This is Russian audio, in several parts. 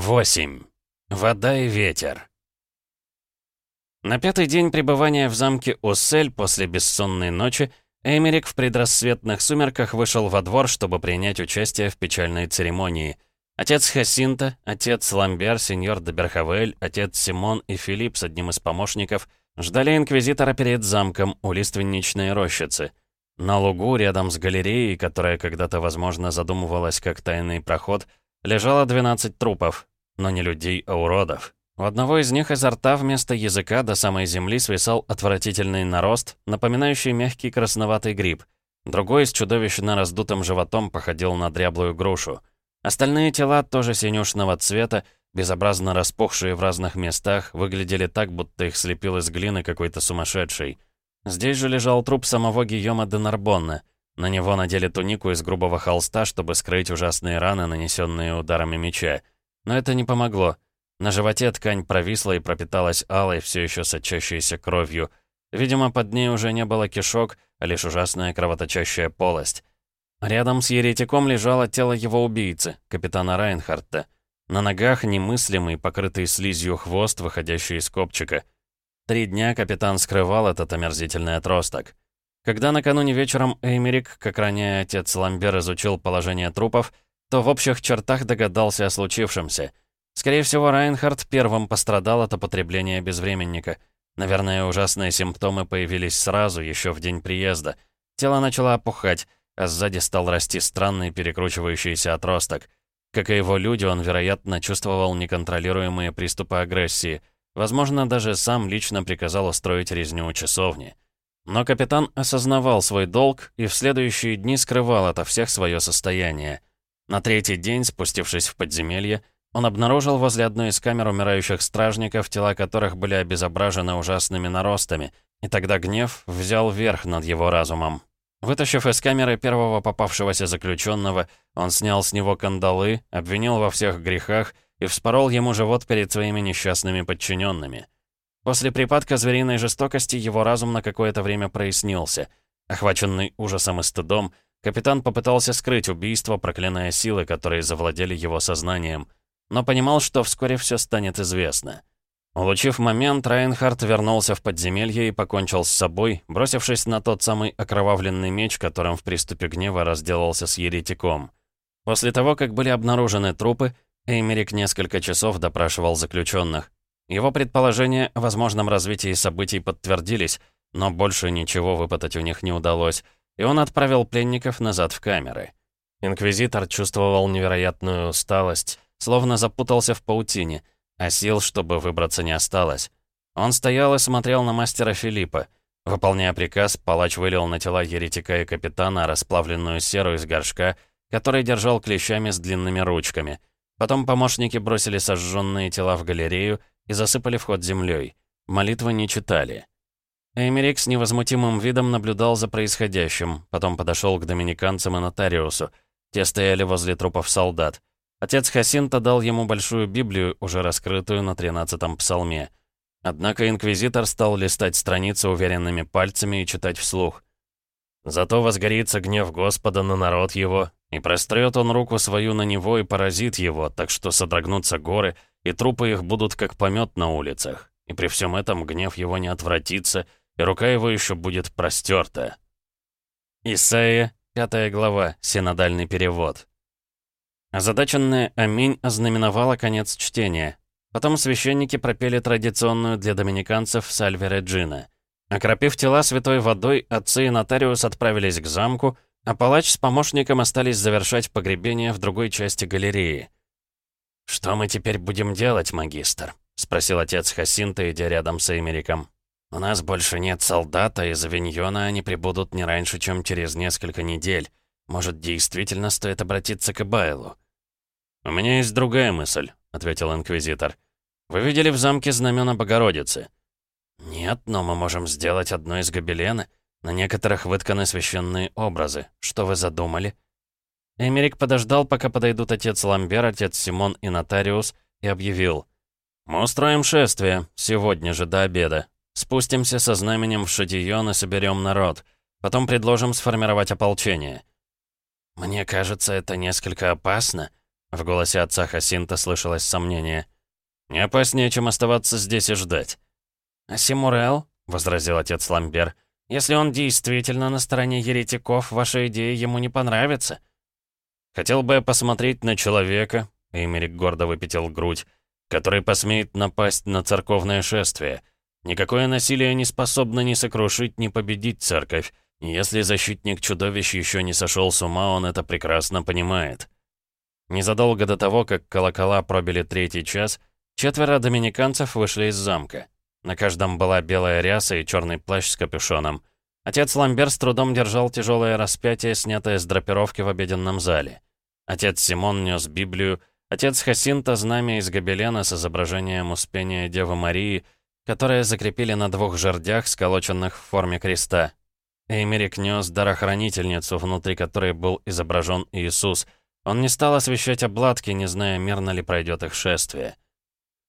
8. Вода и ветер. На пятый день пребывания в замке Уссель после бессонной ночи Эмерик в предрассветных сумерках вышел во двор, чтобы принять участие в печальной церемонии. Отец Хасинта, отец Ламбер, сеньор де Берхавель, отец Симон и Филипп с одним из помощников ждали инквизитора перед замком у лиственничной рощицы. На лугу, рядом с галереей, которая когда-то, возможно, задумывалась как тайный проход, лежало 12 трупов, но не людей, а уродов. У одного из них изо рта вместо языка до самой земли свисал отвратительный нарост, напоминающий мягкий красноватый гриб. Другой с чудовищно раздутым животом походил на дряблую грушу. Остальные тела, тоже синюшного цвета, безобразно распухшие в разных местах, выглядели так, будто их слепил из глины какой-то сумасшедший. Здесь же лежал труп самого Гийома де Нарбонна. На него надели тунику из грубого холста, чтобы скрыть ужасные раны, нанесенные ударами меча. Но это не помогло. На животе ткань провисла и пропиталась алой, все еще сочащейся кровью. Видимо, под ней уже не было кишок, а лишь ужасная кровоточащая полость. Рядом с еретиком лежало тело его убийцы, капитана Райнхарта. На ногах немыслимый, покрытый слизью хвост, выходящий из копчика. Три дня капитан скрывал этот омерзительный отросток. Когда накануне вечером Эймерик, как ранее отец Ламбер, изучил положение трупов, то в общих чертах догадался о случившемся. Скорее всего, Райнхард первым пострадал от употребления безвременника. Наверное, ужасные симптомы появились сразу, еще в день приезда. Тело начало опухать, а сзади стал расти странный перекручивающийся отросток. Как и его люди, он, вероятно, чувствовал неконтролируемые приступы агрессии. Возможно, даже сам лично приказал устроить резню у часовни. Но капитан осознавал свой долг и в следующие дни скрывал ото всех свое состояние. На третий день, спустившись в подземелье, он обнаружил возле одной из камер умирающих стражников, тела которых были обезображены ужасными наростами, и тогда гнев взял верх над его разумом. Вытащив из камеры первого попавшегося заключенного, он снял с него кандалы, обвинил во всех грехах и вспорол ему живот перед своими несчастными подчиненными. После припадка звериной жестокости его разум на какое-то время прояснился. Охваченный ужасом и стыдом, Капитан попытался скрыть убийство, проклиная силы, которые завладели его сознанием, но понимал, что вскоре все станет известно. Улучив момент, Райнхард вернулся в подземелье и покончил с собой, бросившись на тот самый окровавленный меч, которым в приступе гнева разделался с еретиком. После того, как были обнаружены трупы, Эймерик несколько часов допрашивал заключенных. Его предположения о возможном развитии событий подтвердились, но больше ничего выпытать у них не удалось — и он отправил пленников назад в камеры. Инквизитор чувствовал невероятную усталость, словно запутался в паутине, а сил, чтобы выбраться, не осталось. Он стоял и смотрел на мастера Филиппа. Выполняя приказ, палач вылил на тела еретика и капитана расплавленную серу из горшка, который держал клещами с длинными ручками. Потом помощники бросили сожженные тела в галерею и засыпали вход землей. Молитвы не читали. Эмерик с невозмутимым видом наблюдал за происходящим, потом подошел к доминиканцам и нотариусу. Те стояли возле трупов солдат. Отец Хасинта дал ему большую Библию, уже раскрытую на тринадцатом псалме. Однако инквизитор стал листать страницы уверенными пальцами и читать вслух. «Зато возгорится гнев Господа на народ его, и прострет он руку свою на него и поразит его, так что содрогнутся горы, и трупы их будут как помет на улицах. И при всем этом гнев его не отвратится, — и рука его еще будет простерта. Исаия, пятая глава, синодальный перевод. Озадаченная «Аминь» ознаменовала конец чтения. Потом священники пропели традиционную для доминиканцев «Сальве Реджина». Окропив тела святой водой, отцы и нотариус отправились к замку, а палач с помощником остались завершать погребение в другой части галереи. «Что мы теперь будем делать, магистр?» — спросил отец Хасинта, идя рядом с Эмериком. «У нас больше нет солдата, из Авиньона они прибудут не раньше, чем через несколько недель. Может, действительно стоит обратиться к Байлу?» «У меня есть другая мысль», — ответил Инквизитор. «Вы видели в замке знамена Богородицы?» «Нет, но мы можем сделать одно из гобелена. На некоторых вытканы священные образы. Что вы задумали?» Эмерик подождал, пока подойдут отец Ламбер, отец Симон и нотариус, и объявил. «Мы устроим шествие, сегодня же до обеда. Спустимся со знаменем в Шатион и соберем народ. Потом предложим сформировать ополчение». «Мне кажется, это несколько опасно. В голосе отца Хасинта слышалось сомнение. «Не опаснее, чем оставаться здесь и ждать». «А Симурел?» — возразил отец Ламбер. «Если он действительно на стороне еретиков, ваша идея ему не понравится». «Хотел бы я посмотреть на человека», — Эмерик гордо выпятил грудь, «который посмеет напасть на церковное шествие. Никакое насилие не способно ни сокрушить, ни победить церковь. Если защитник чудовищ еще не сошел с ума, он это прекрасно понимает». Незадолго до того, как колокола пробили третий час, четверо доминиканцев вышли из замка. На каждом была белая ряса и черный плащ с капюшоном. Отец Ламбер с трудом держал тяжелое распятие, снятое с драпировки в обеденном зале. Отец Симон нес Библию, отец Хасинта — знамя из гобелена с изображением Успения Девы Марии, которое закрепили на двух жердях, сколоченных в форме креста. Эймерик нес дарохранительницу, внутри которой был изображен Иисус — он не стал освещать обладки, не зная, мирно ли пройдет их шествие.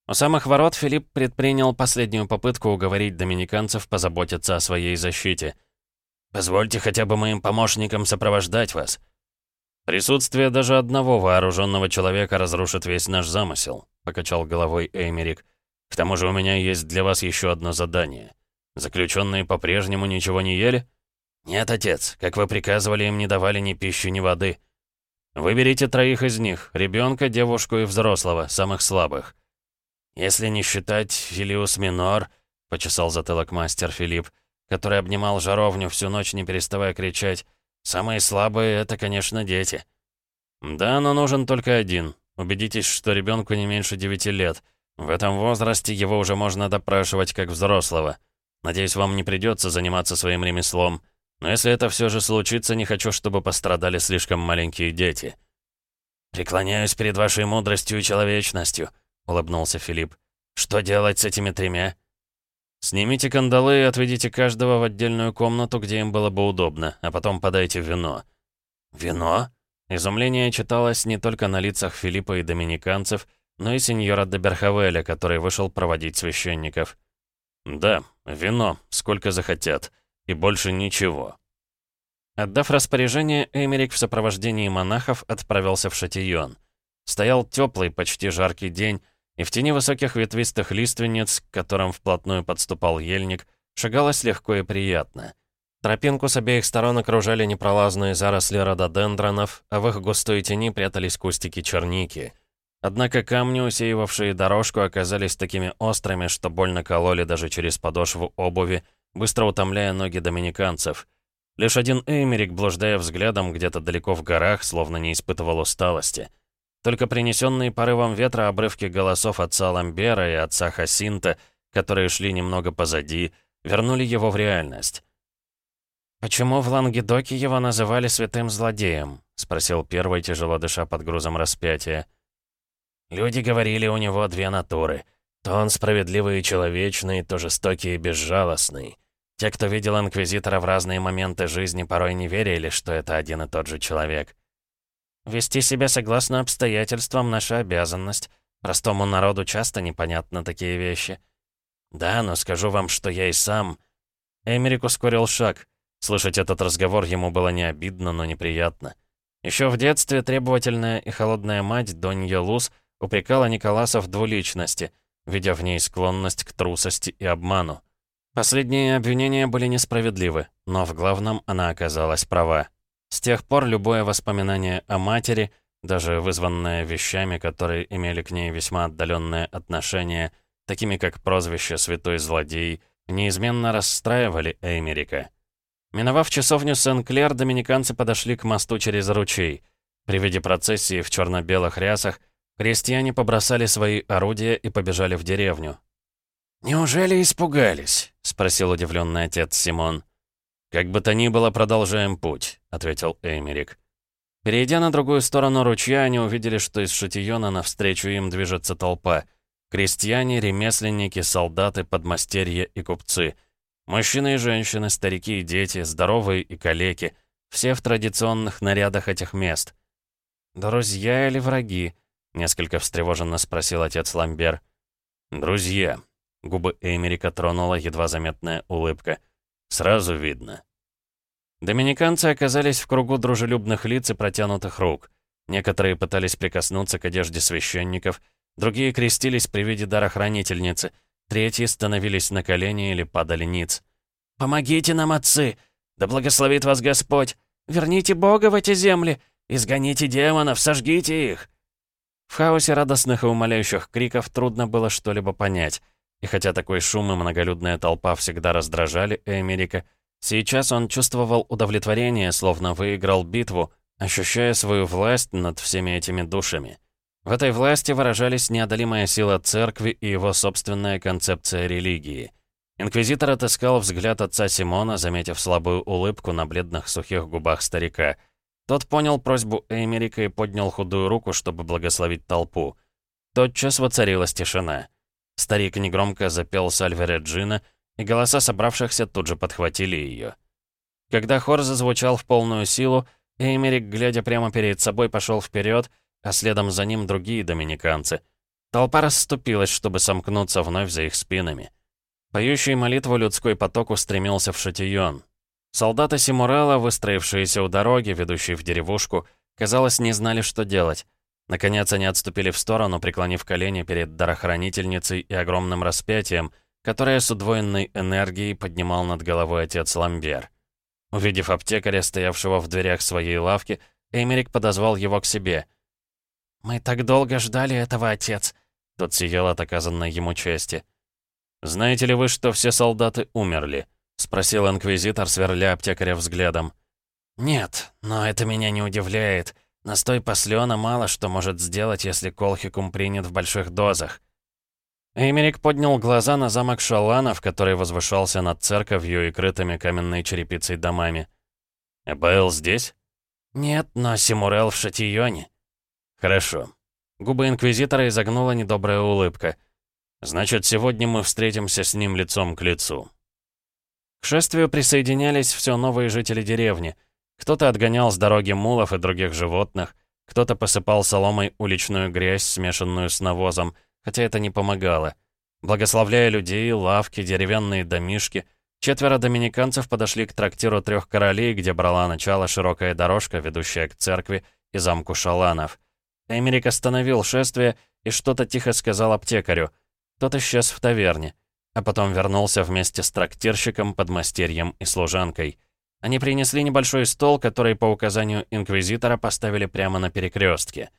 У самых ворот Филипп предпринял последнюю попытку уговорить доминиканцев позаботиться о своей защите. «Позвольте хотя бы моим помощникам сопровождать вас». «Присутствие даже одного вооруженного человека разрушит весь наш замысел», — покачал головой Эймерик. «К тому же у меня есть для вас еще одно задание. Заключенные по-прежнему ничего не ели?» «Нет, отец, как вы приказывали, им не давали ни пищи, ни воды». Выберите троих из них, ребенка, девушку и взрослого, самых слабых. Если не считать Филиус Минор, почесал затылок мастер Филипп, который обнимал жаровню всю ночь, не переставая кричать, самые слабые — это, конечно, дети. Да, но нужен только один. Убедитесь, что ребенку не меньше девяти лет. В этом возрасте его уже можно допрашивать как взрослого. Надеюсь, вам не придется заниматься своим ремеслом. Но если это все же случится, не хочу, чтобы пострадали слишком маленькие дети». «Преклоняюсь перед вашей мудростью и человечностью», — улыбнулся Филипп. «Что делать с этими тремя?» «Снимите кандалы и отведите каждого в отдельную комнату, где им было бы удобно, а потом подайте вино». «Вино?» Изумление читалось не только на лицах Филиппа и доминиканцев, но и сеньора де Берхавеля, который вышел проводить священников. «Да, вино, сколько захотят. И больше ничего. Отдав распоряжение, Эмерик в сопровождении монахов отправился в Шатион. Стоял теплый, почти жаркий день, и в тени высоких ветвистых лиственниц, к которым вплотную подступал ельник, шагалось легко и приятно. Тропинку с обеих сторон окружали непролазные заросли рододендронов, а в их густой тени прятались кустики черники. Однако камни, усеивавшие дорожку, оказались такими острыми, что больно кололи даже через подошву обуви, быстро утомляя ноги доминиканцев. Лишь один Эймерик, блуждая взглядом где-то далеко в горах, словно не испытывал усталости. Только принесенные порывом ветра обрывки голосов отца Ламбера и отца Хасинта, которые шли немного позади, вернули его в реальность. «Почему в Лангедоке его называли святым злодеем?» — спросил первый, тяжело дыша под грузом распятия. «Люди говорили, у него две натуры. То он справедливый и человечный, то жестокий и безжалостный. Те, кто видел Инквизитора в разные моменты жизни, порой не верили, что это один и тот же человек. Вести себя согласно обстоятельствам — наша обязанность. Простому народу часто непонятны такие вещи. Да, но скажу вам, что я и сам... Эмерик ускорил шаг. Слышать этот разговор ему было не обидно, но неприятно. Еще в детстве требовательная и холодная мать, Донья Луз, упрекала Николаса в двуличности, видя в ней склонность к трусости и обману. Последние обвинения были несправедливы, но в главном она оказалась права. С тех пор любое воспоминание о матери, даже вызванное вещами, которые имели к ней весьма отдаленное отношение, такими как прозвище «Святой злодей», неизменно расстраивали Эймерика. Миновав часовню Сен-Клер, доминиканцы подошли к мосту через ручей. При виде процессии в черно-белых рясах крестьяне побросали свои орудия и побежали в деревню. «Неужели испугались?» — спросил удивленный отец Симон. «Как бы то ни было, продолжаем путь», — ответил Эймерик. Перейдя на другую сторону ручья, они увидели, что из Шатиона навстречу им движется толпа. Крестьяне, ремесленники, солдаты, подмастерья и купцы. Мужчины и женщины, старики и дети, здоровые и калеки. Все в традиционных нарядах этих мест. «Друзья или враги?» — несколько встревоженно спросил отец Ламбер. «Друзья», Губы Эмерика тронула едва заметная улыбка. «Сразу видно». Доминиканцы оказались в кругу дружелюбных лиц и протянутых рук. Некоторые пытались прикоснуться к одежде священников, другие крестились при виде дара хранительницы, третьи становились на колени или падали ниц. «Помогите нам, отцы! Да благословит вас Господь! Верните Бога в эти земли! Изгоните демонов, сожгите их!» В хаосе радостных и умоляющих криков трудно было что-либо понять. И хотя такой шум и многолюдная толпа всегда раздражали Эмерика, сейчас он чувствовал удовлетворение, словно выиграл битву, ощущая свою власть над всеми этими душами. В этой власти выражались неодолимая сила церкви и его собственная концепция религии. Инквизитор отыскал взгляд отца Симона, заметив слабую улыбку на бледных сухих губах старика — тот понял просьбу Эймерика и поднял худую руку, чтобы благословить толпу. Тотчас воцарилась тишина. Старик негромко запел Сальвере Джина, и голоса собравшихся тут же подхватили ее. Когда хор зазвучал в полную силу, Эймерик, глядя прямо перед собой, пошел вперед, а следом за ним другие доминиканцы. Толпа расступилась, чтобы сомкнуться вновь за их спинами. Поющий молитву людской поток устремился в Шатион. Солдаты Симурала, выстроившиеся у дороги, ведущей в деревушку, казалось, не знали, что делать. Наконец они отступили в сторону, преклонив колени перед дарохранительницей и огромным распятием, которое с удвоенной энергией поднимал над головой отец Ламбер. Увидев аптекаря, стоявшего в дверях своей лавки, Эмерик подозвал его к себе. «Мы так долго ждали этого, отец!» Тот сиял от оказанной ему чести. «Знаете ли вы, что все солдаты умерли?» — спросил инквизитор, сверля аптекаря взглядом. «Нет, но это меня не удивляет. Настой послена мало что может сделать, если колхикум принят в больших дозах». Эмерик поднял глаза на замок Шаланов, который возвышался над церковью и крытыми каменной черепицей домами. «Эбаэл здесь?» «Нет, но Симурел в Шатионе». «Хорошо». Губы Инквизитора изогнула недобрая улыбка. «Значит, сегодня мы встретимся с ним лицом к лицу. К шествию присоединялись все новые жители деревни. Кто-то отгонял с дороги мулов и других животных, кто-то посыпал соломой уличную грязь, смешанную с навозом, хотя это не помогало. Благословляя людей, лавки, деревянные домишки, четверо доминиканцев подошли к трактиру трех королей, где брала начало широкая дорожка, ведущая к церкви и замку Шаланов. Эмерик остановил шествие и что-то тихо сказал аптекарю. Тот исчез в таверне а потом вернулся вместе с трактирщиком, подмастерьем и служанкой. Они принесли небольшой стол, который по указанию инквизитора поставили прямо на перекрестке.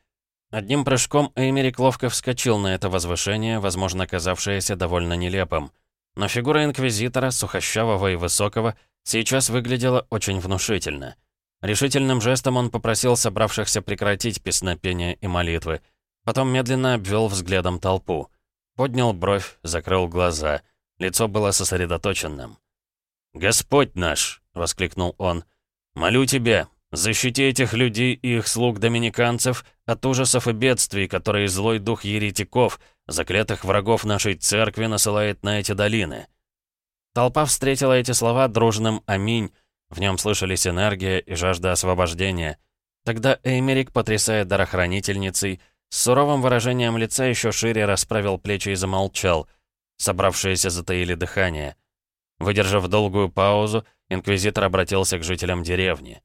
Одним прыжком Эймерик ловко вскочил на это возвышение, возможно, казавшееся довольно нелепым. Но фигура инквизитора, сухощавого и высокого, сейчас выглядела очень внушительно. Решительным жестом он попросил собравшихся прекратить песнопение и молитвы. Потом медленно обвел взглядом толпу. Поднял бровь, закрыл глаза. Лицо было сосредоточенным. «Господь наш!» — воскликнул он. «Молю тебя, защити этих людей и их слуг-доминиканцев от ужасов и бедствий, которые злой дух еретиков, заклятых врагов нашей церкви, насылает на эти долины». Толпа встретила эти слова дружным «Аминь». В нем слышались энергия и жажда освобождения. Тогда Эймерик, потрясая дарохранительницей, с суровым выражением лица еще шире расправил плечи и замолчал. Собравшиеся затаили дыхание. Выдержав долгую паузу, инквизитор обратился к жителям деревни.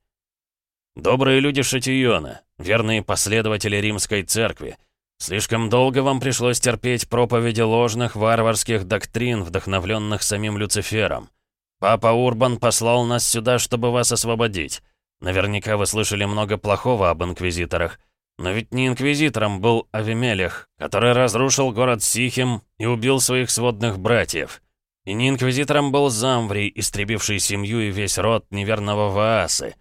«Добрые люди Шатиона, верные последователи римской церкви, слишком долго вам пришлось терпеть проповеди ложных варварских доктрин, вдохновленных самим Люцифером. Папа Урбан послал нас сюда, чтобы вас освободить. Наверняка вы слышали много плохого об инквизиторах. Но ведь не инквизитором был Авимелех, который разрушил город Сихим и убил своих сводных братьев. И не инквизитором был Замврий, истребивший семью и весь род неверного Ваасы.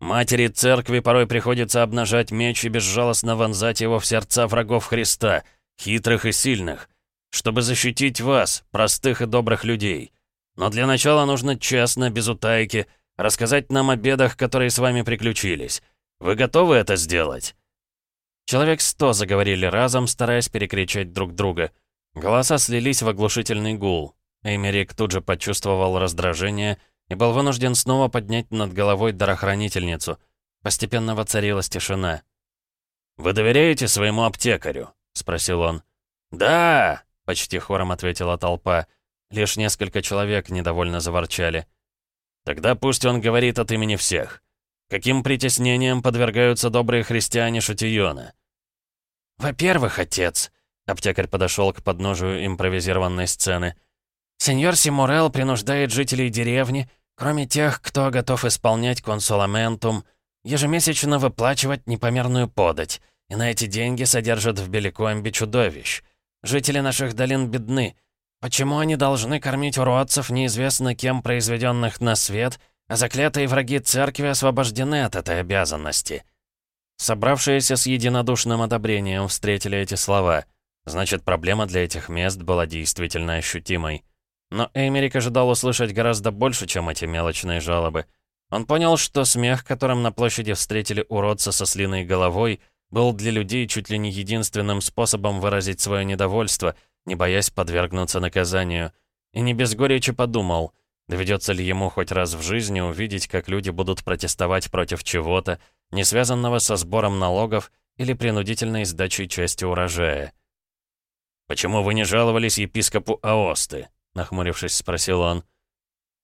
Матери церкви порой приходится обнажать меч и безжалостно вонзать его в сердца врагов Христа, хитрых и сильных, чтобы защитить вас, простых и добрых людей. Но для начала нужно честно, без утайки, рассказать нам о бедах, которые с вами приключились. Вы готовы это сделать?» Человек сто заговорили разом, стараясь перекричать друг друга. Голоса слились в оглушительный гул. Эймерик тут же почувствовал раздражение и был вынужден снова поднять над головой дарохранительницу. Постепенно воцарилась тишина. «Вы доверяете своему аптекарю?» — спросил он. «Да!» — почти хором ответила толпа. Лишь несколько человек недовольно заворчали. «Тогда пусть он говорит от имени всех. Каким притеснениям подвергаются добрые христиане Шатиона?» «Во-первых, отец», — аптекарь подошел к подножию импровизированной сцены, «сеньор Симурел принуждает жителей деревни, кроме тех, кто готов исполнять консуламентум, ежемесячно выплачивать непомерную подать, и на эти деньги содержат в Беликомбе чудовищ. Жители наших долин бедны. Почему они должны кормить уродцев, неизвестно кем произведенных на свет, а заклятые враги церкви освобождены от этой обязанности?» Собравшиеся с единодушным одобрением встретили эти слова. Значит, проблема для этих мест была действительно ощутимой. Но Эймерик ожидал услышать гораздо больше, чем эти мелочные жалобы. Он понял, что смех, которым на площади встретили уродца со слиной головой, был для людей чуть ли не единственным способом выразить свое недовольство, не боясь подвергнуться наказанию. И не без горечи подумал, доведется ли ему хоть раз в жизни увидеть, как люди будут протестовать против чего-то, не связанного со сбором налогов или принудительной сдачей части урожая. «Почему вы не жаловались епископу Аосты?» — нахмурившись, спросил он.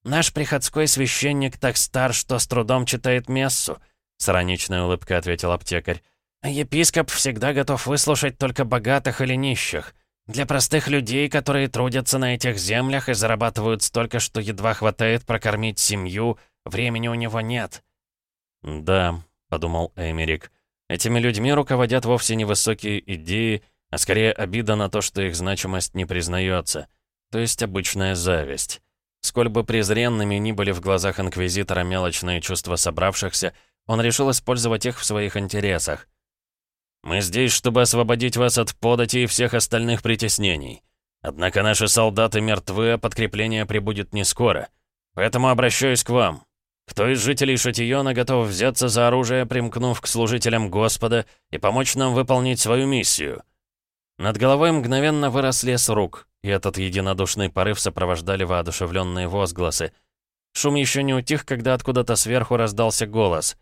«Наш приходской священник так стар, что с трудом читает мессу», — с ироничной улыбкой ответил аптекарь. «А епископ всегда готов выслушать только богатых или нищих. Для простых людей, которые трудятся на этих землях и зарабатывают столько, что едва хватает прокормить семью, времени у него нет». «Да», — подумал Эмерик. «Этими людьми руководят вовсе не высокие идеи, а скорее обида на то, что их значимость не признается. То есть обычная зависть. Сколь бы презренными ни были в глазах Инквизитора мелочные чувства собравшихся, он решил использовать их в своих интересах. «Мы здесь, чтобы освободить вас от подати и всех остальных притеснений. Однако наши солдаты мертвы, а подкрепление прибудет не скоро. Поэтому обращаюсь к вам. Кто из жителей Шатиона готов взяться за оружие, примкнув к служителям Господа, и помочь нам выполнить свою миссию?» Над головой мгновенно вырос лес рук, и этот единодушный порыв сопровождали воодушевленные возгласы. Шум еще не утих, когда откуда-то сверху раздался голос.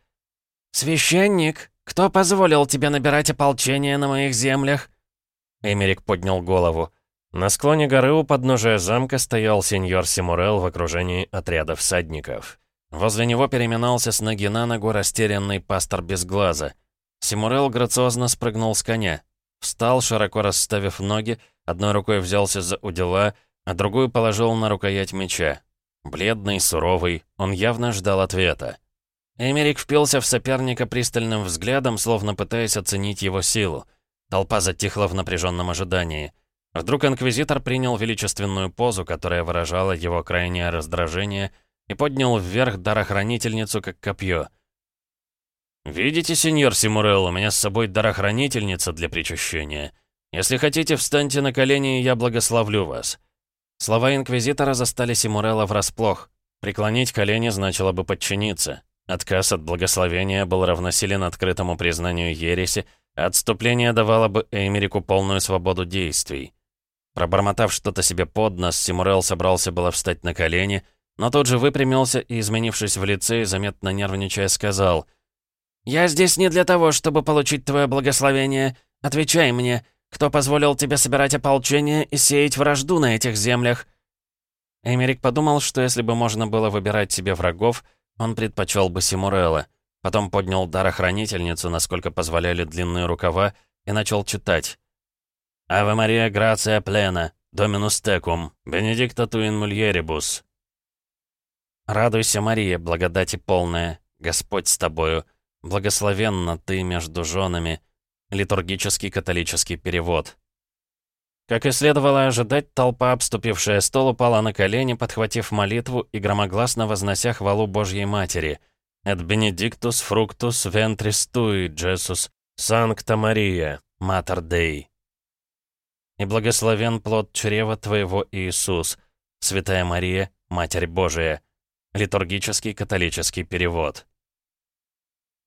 «Священник, кто позволил тебе набирать ополчение на моих землях?» Эмерик поднял голову. На склоне горы у подножия замка стоял сеньор Симурел в окружении отряда всадников. Возле него переминался с ноги на ногу растерянный пастор без глаза. Симурел грациозно спрыгнул с коня. Встал, широко расставив ноги, одной рукой взялся за удила, а другую положил на рукоять меча. Бледный, суровый, он явно ждал ответа. Эмерик впился в соперника пристальным взглядом, словно пытаясь оценить его силу. Толпа затихла в напряженном ожидании. Вдруг инквизитор принял величественную позу, которая выражала его крайнее раздражение, и поднял вверх дарохранительницу, как копье. «Видите, сеньор Симурел, у меня с собой дарохранительница для причащения. Если хотите, встаньте на колени, и я благословлю вас». Слова инквизитора застали Симурела врасплох. Преклонить колени значило бы подчиниться. Отказ от благословения был равносилен открытому признанию ереси, а отступление давало бы Эймерику полную свободу действий. Пробормотав что-то себе под нос, Симурел собрался было встать на колени, но тут же выпрямился и, изменившись в лице заметно нервничая, сказал «Я здесь не для того, чтобы получить твое благословение. Отвечай мне, кто позволил тебе собирать ополчение и сеять вражду на этих землях?» Эмерик подумал, что если бы можно было выбирать себе врагов, он предпочел бы Симурелла. Потом поднял дарохранительницу, насколько позволяли длинные рукава, и начал читать. «Аве Мария Грация Плена, Доминус Текум, Бенедикта Туин Мульерибус». «Радуйся, Мария, благодати полная, Господь с тобою, благословенна ты между женами». Литургический католический перевод. Как и следовало ожидать, толпа, обступившая стол, упала на колени, подхватив молитву и громогласно вознося хвалу Божьей Матери. «Et benedictus fructus ventris tui, Jesus, Sancta Maria, Mater Dei». «И благословен плод чрева Твоего, Иисус, Святая Мария, Матерь Божия». Литургический католический перевод.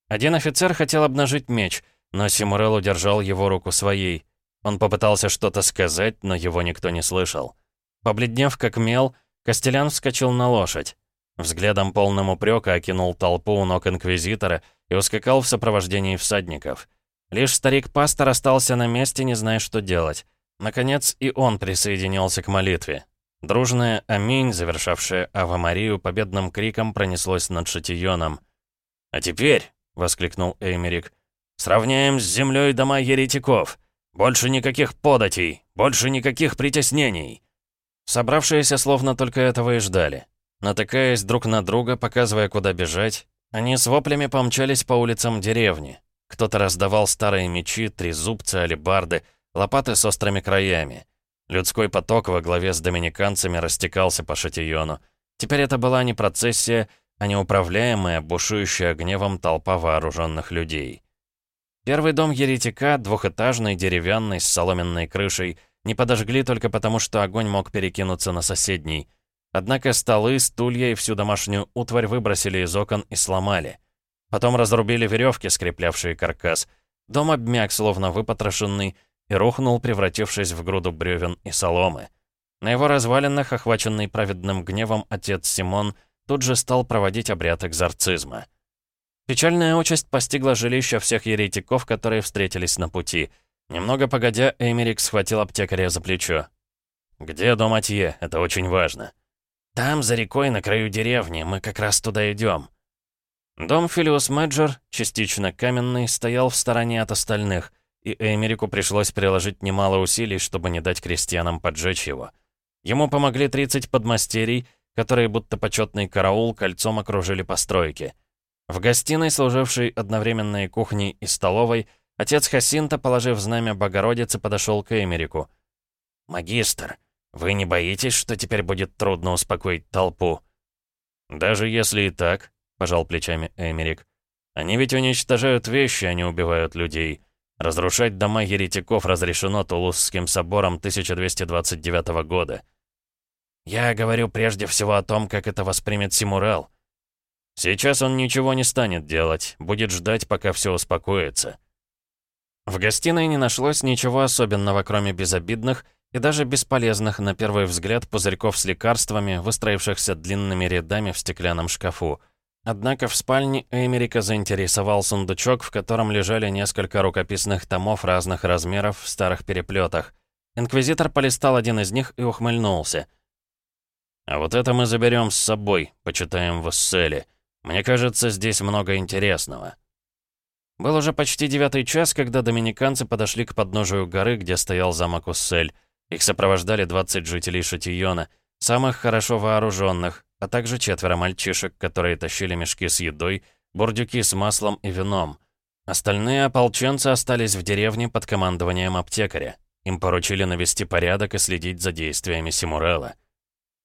Один офицер хотел обнажить меч, но Симурел удержал его руку своей. Он попытался что-то сказать, но его никто не слышал. Побледнев как мел, Костелян вскочил на лошадь. Взглядом полным упрека окинул толпу у ног Инквизитора и ускакал в сопровождении всадников. Лишь старик-пастор остался на месте, не зная, что делать. Наконец, и он присоединился к молитве. Дружное «Аминь», завершавшее «Ава Марию», победным криком пронеслось над Шатионом. «А теперь», — воскликнул Эймерик, — «сравняем с землей дома еретиков. Больше никаких податей, больше никаких притеснений». Собравшиеся словно только этого и ждали. Натыкаясь друг на друга, показывая, куда бежать, они с воплями помчались по улицам деревни. Кто-то раздавал старые мечи, трезубцы, алебарды, лопаты с острыми краями. Людской поток во главе с доминиканцами растекался по Шатиону. Теперь это была не процессия, а неуправляемая, бушующая гневом толпа вооруженных людей. Первый дом еретика, двухэтажный, деревянный, с соломенной крышей, не подожгли только потому, что огонь мог перекинуться на соседний. Однако столы, стулья и всю домашнюю утварь выбросили из окон и сломали. Потом разрубили веревки, скреплявшие каркас. Дом обмяк, словно выпотрошенный, и рухнул, превратившись в груду бревен и соломы. На его развалинах, охваченный праведным гневом, отец Симон тут же стал проводить обряд экзорцизма. Печальная участь постигла жилище всех еретиков, которые встретились на пути. Немного погодя, Эмерик схватил аптекаря за плечо. «Где дом Атье? Это очень важно». «Там, за рекой, на краю деревни. Мы как раз туда идем. Дом Филиус Мэджер, частично каменный, стоял в стороне от остальных — и Эмерику пришлось приложить немало усилий, чтобы не дать крестьянам поджечь его. Ему помогли 30 подмастерий, которые будто почетный караул кольцом окружили постройки. В гостиной, служившей одновременно и кухней, и столовой, отец Хасинта, положив знамя Богородицы, подошел к Эмерику. «Магистр, вы не боитесь, что теперь будет трудно успокоить толпу?» «Даже если и так», — пожал плечами Эмерик, — «они ведь уничтожают вещи, а не убивают людей. Разрушать дома еретиков разрешено Тулузским собором 1229 года. Я говорю прежде всего о том, как это воспримет Симурел. Сейчас он ничего не станет делать, будет ждать, пока все успокоится. В гостиной не нашлось ничего особенного, кроме безобидных и даже бесполезных, на первый взгляд, пузырьков с лекарствами, выстроившихся длинными рядами в стеклянном шкафу — Однако в спальне Эмерика заинтересовал сундучок, в котором лежали несколько рукописных томов разных размеров в старых переплетах. Инквизитор полистал один из них и ухмыльнулся. «А вот это мы заберем с собой, почитаем в Усселе. Мне кажется, здесь много интересного». Был уже почти девятый час, когда доминиканцы подошли к подножию горы, где стоял замок Уссель. Их сопровождали 20 жителей Шатиона, самых хорошо вооруженных, а также четверо мальчишек, которые тащили мешки с едой, бурдюки с маслом и вином. Остальные ополченцы остались в деревне под командованием аптекаря. Им поручили навести порядок и следить за действиями Симурелла.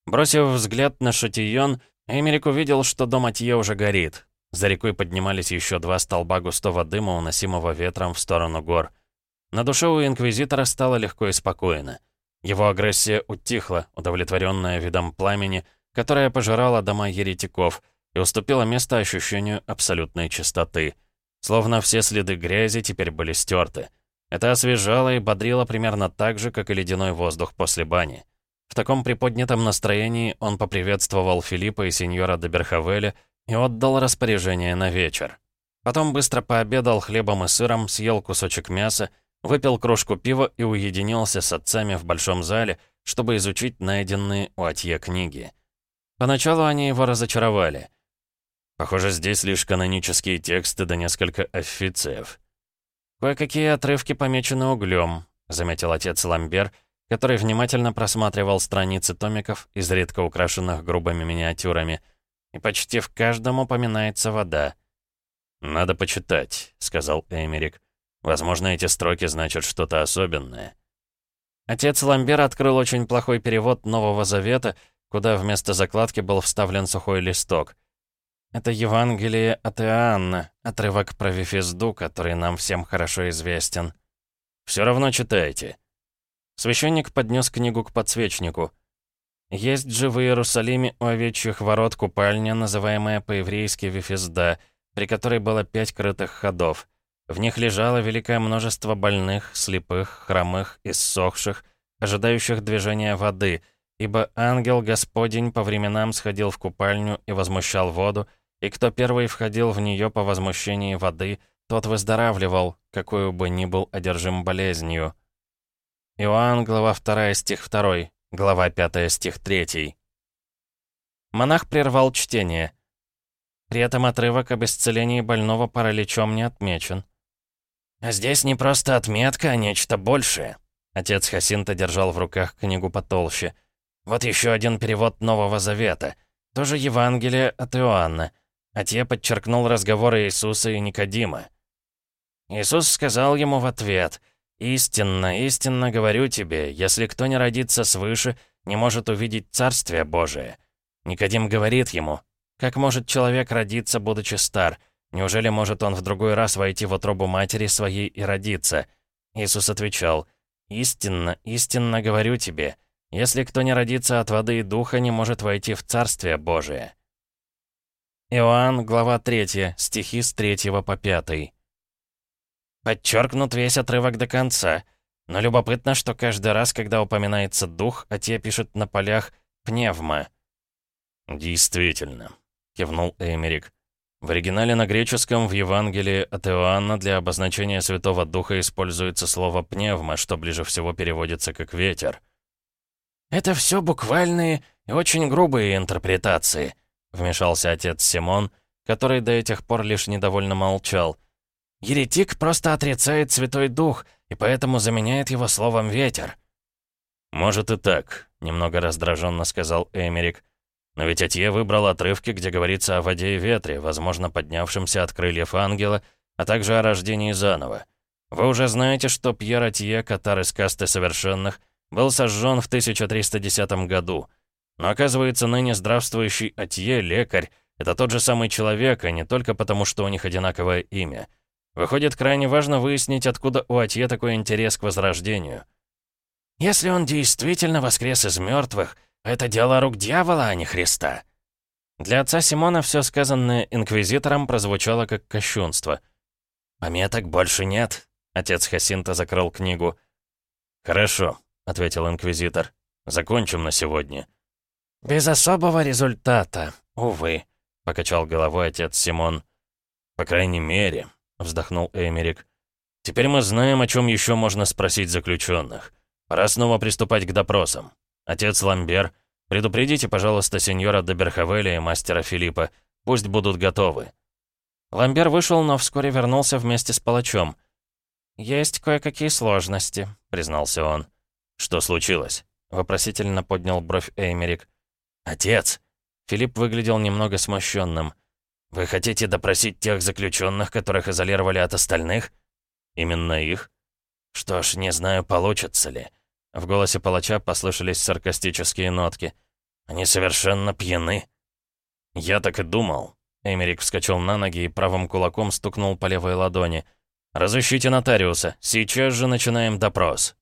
Бросив взгляд на Шатион, Эмерик увидел, что дом Атье уже горит. За рекой поднимались еще два столба густого дыма, уносимого ветром в сторону гор. На душе у Инквизитора стало легко и спокойно. Его агрессия утихла, удовлетворенная видом пламени, которая пожирала дома еретиков и уступила место ощущению абсолютной чистоты. Словно все следы грязи теперь были стерты. Это освежало и бодрило примерно так же, как и ледяной воздух после бани. В таком приподнятом настроении он поприветствовал Филиппа и сеньора де Берхавеля и отдал распоряжение на вечер. Потом быстро пообедал хлебом и сыром, съел кусочек мяса, выпил кружку пива и уединился с отцами в большом зале, чтобы изучить найденные у Атье книги. Поначалу они его разочаровали. Похоже, здесь лишь канонические тексты да несколько официев. «Кое-какие отрывки помечены углем», — заметил отец Ламбер, который внимательно просматривал страницы томиков, изредка украшенных грубыми миниатюрами. И почти в каждом упоминается вода. «Надо почитать», — сказал Эмерик. «Возможно, эти строки значат что-то особенное». Отец Ламбер открыл очень плохой перевод Нового Завета куда вместо закладки был вставлен сухой листок. Это Евангелие от Иоанна, отрывок про Вифизду, который нам всем хорошо известен. Все равно читайте. Священник поднес книгу к подсвечнику. Есть же в Иерусалиме у овечьих ворот купальня, называемая по-еврейски Вифизда, при которой было пять крытых ходов. В них лежало великое множество больных, слепых, хромых, иссохших, ожидающих движения воды — Ибо ангел Господень по временам сходил в купальню и возмущал воду, и кто первый входил в нее по возмущении воды, тот выздоравливал, какую бы ни был одержим болезнью. Иоанн, глава 2, стих 2, глава 5, стих 3. Монах прервал чтение. При этом отрывок об исцелении больного параличом не отмечен. А здесь не просто отметка, а нечто большее. Отец Хасинта держал в руках книгу потолще. Вот еще один перевод Нового Завета. Тоже Евангелие от Иоанна. А те подчеркнул разговоры Иисуса и Никодима. Иисус сказал ему в ответ, «Истинно, истинно говорю тебе, если кто не родится свыше, не может увидеть Царствие Божие». Никодим говорит ему, «Как может человек родиться, будучи стар? Неужели может он в другой раз войти в утробу матери своей и родиться?» Иисус отвечал, «Истинно, истинно говорю тебе, если кто не родится от воды и духа, не может войти в Царствие Божие». Иоанн, глава 3, стихи с 3 по 5. Подчеркнут весь отрывок до конца. Но любопытно, что каждый раз, когда упоминается дух, Атье пишет на полях «пневма». «Действительно», — кивнул Эмерик. В оригинале на греческом в Евангелии от Иоанна для обозначения Святого Духа используется слово «пневма», что ближе всего переводится как «ветер». «Это все буквальные и очень грубые интерпретации», — вмешался отец Симон, который до этих пор лишь недовольно молчал. «Еретик просто отрицает Святой Дух, и поэтому заменяет его словом «ветер». «Может и так», — немного раздраженно сказал Эмерик. Но ведь Атье выбрал отрывки, где говорится о воде и ветре, возможно, поднявшемся от крыльев ангела, а также о рождении заново. Вы уже знаете, что Пьер Атье, катар из касты совершенных, был сожжен в 1310 году. Но оказывается, ныне здравствующий Атье, лекарь, это тот же самый человек, а не только потому, что у них одинаковое имя. Выходит, крайне важно выяснить, откуда у Атье такой интерес к возрождению. Если он действительно воскрес из мертвых, это дело рук дьявола, а не Христа. Для отца Симона все сказанное инквизитором прозвучало как кощунство. «Пометок больше нет», — отец Хасинта закрыл книгу. «Хорошо», — ответил инквизитор. «Закончим на сегодня». «Без особого результата, увы», — покачал головой отец Симон. «По крайней мере», — вздохнул Эмерик. «Теперь мы знаем, о чем еще можно спросить заключенных. Пора снова приступать к допросам. «Отец Ламбер, предупредите, пожалуйста, сеньора Доберхавеля и мастера Филиппа. Пусть будут готовы». Ламбер вышел, но вскоре вернулся вместе с палачом. «Есть кое-какие сложности», — признался он. «Что случилось?» — вопросительно поднял бровь Эймерик. «Отец!» Филипп выглядел немного смущенным. «Вы хотите допросить тех заключенных, которых изолировали от остальных?» «Именно их?» «Что ж, не знаю, получится ли. В голосе палача послышались саркастические нотки. «Они совершенно пьяны». «Я так и думал». Эмерик вскочил на ноги и правым кулаком стукнул по левой ладони. «Разыщите нотариуса. Сейчас же начинаем допрос».